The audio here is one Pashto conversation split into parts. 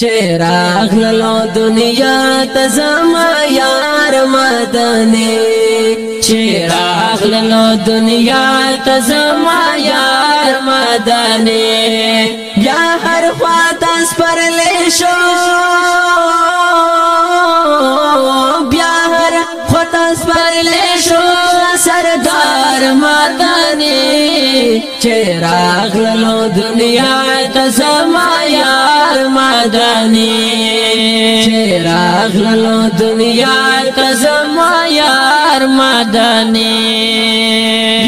چراغ للو دنیا تزما یار مدنی چراغ للو دنیا تزما یار مدنی یا هر خوا تاس پر لشو بیا هر خوا تاس پر لشو سردار مدنی چراغ للو دنیا تزما یار مدنی چراغ لو دنیا کا زما یار مدنی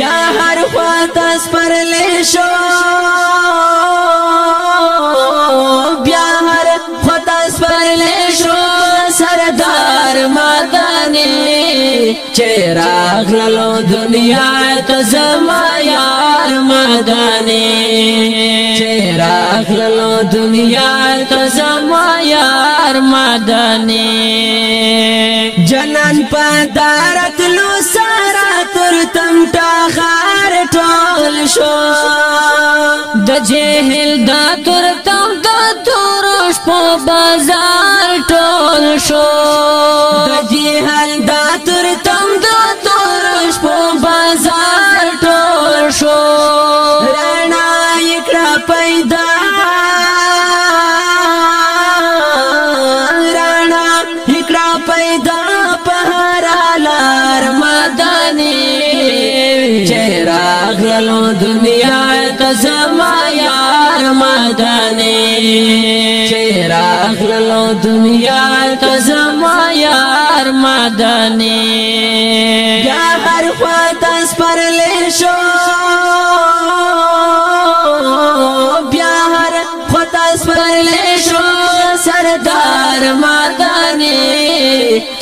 یا هر خوا تاس پر لې شو بیا هر خوا تاس پر لې شو سردار مدنی چراغ لو دنیا کا زما یار مدنی چیرا اخللو دنیا تزما یار مدنی جنان پا دارت لو سارا تر تمتا ګرانو دنیا ته زما یار مدانی چیرې اخلو دنیا ته زما یار مدانی یا هر خوا تاسو پر لې شو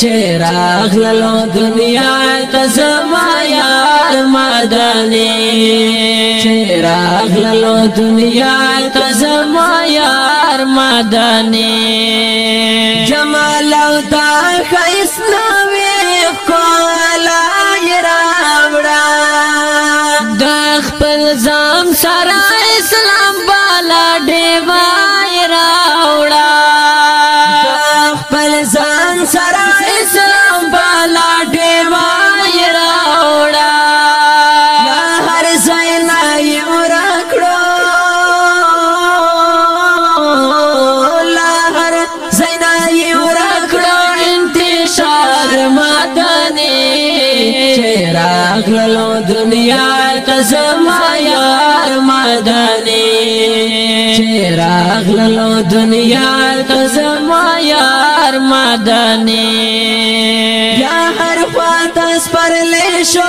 چې راغلو دنیا ته زما یار مدني چې راغلو دنیا ته زما یار مدني جمال او تا خیس نوې کولا راوړه د خپل ځان سره اسلام بالا دیوان راغلو دنیا تزما یار مدنی یا هر خوا تاسو پر لې شو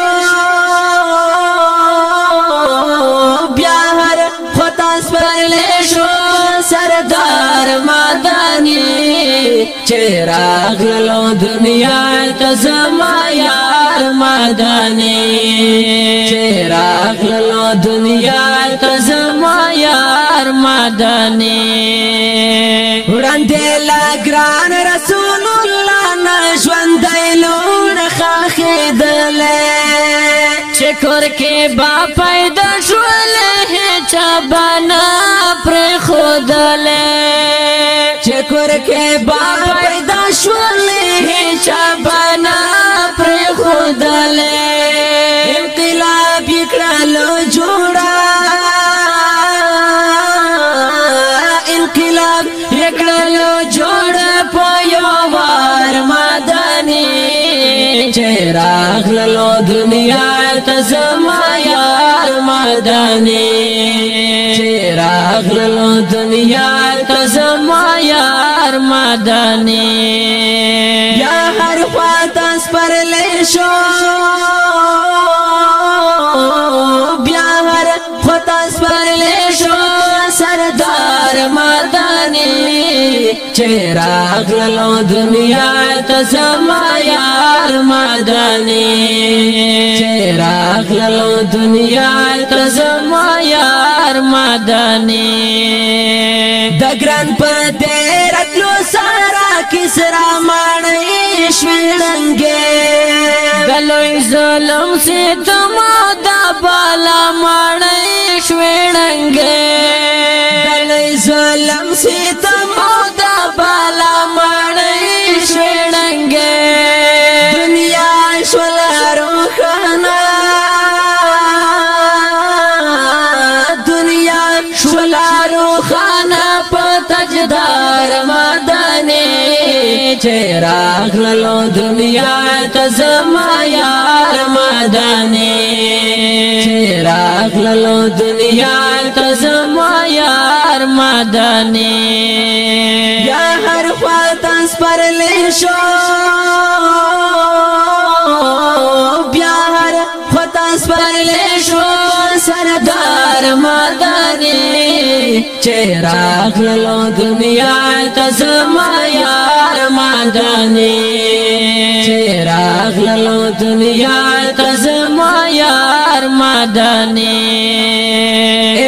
دی چرا غلو دنیا تزما یار مدانی چرا غلو دنیا تزما یار مدانی وړاندې لا ګران رسول الله نشوند لون خاخې دلې چکر کې با پیدا شول هه چا بنا پر خودله کړل جوړا انقلاب کړل جوړ په یو وار مدني چراغ للو دنیا ته زمایا مدني چراغ للو دنیا ته زمایا مدني یا هر خوا تاسو پر لې شو چراغ لو دنیا تسمایار مدنی چراغ لو دنیا تسمایار مدنی د ګران په دې راتلو سارا کسرا مانې شولنګې غلوې ظلم سي تم دا بالا مانې شولنګې غلوې ظلم سي تاجدار مدنی چراغ للو دنیا تزما یار مدنی چراغ للو دنیا تزما یار مدنی یا هر خوا تنس پر لشو باندې چهرا غلو دنیا ته زما یار ماندانې چهرا غلو دنیا ته زما یار ماندانې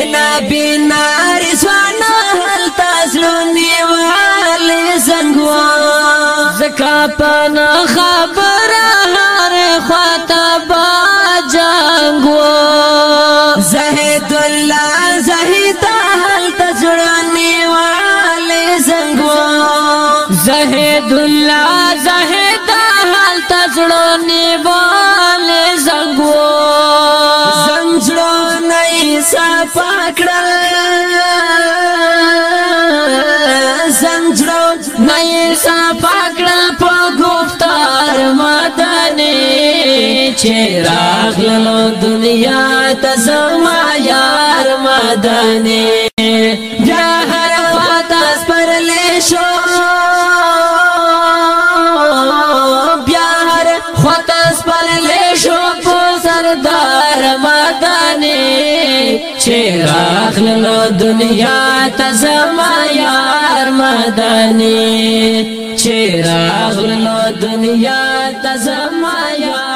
انا بنا رسوانا چې راغلو دنیا ته زما یار مدانه جهر پتا سپرلې شو بیا هر خطا سپرلې شو په سردار مدانه چې راغلو دنیا ته زما یار مدانه چې راغلو دنیا ته زما یار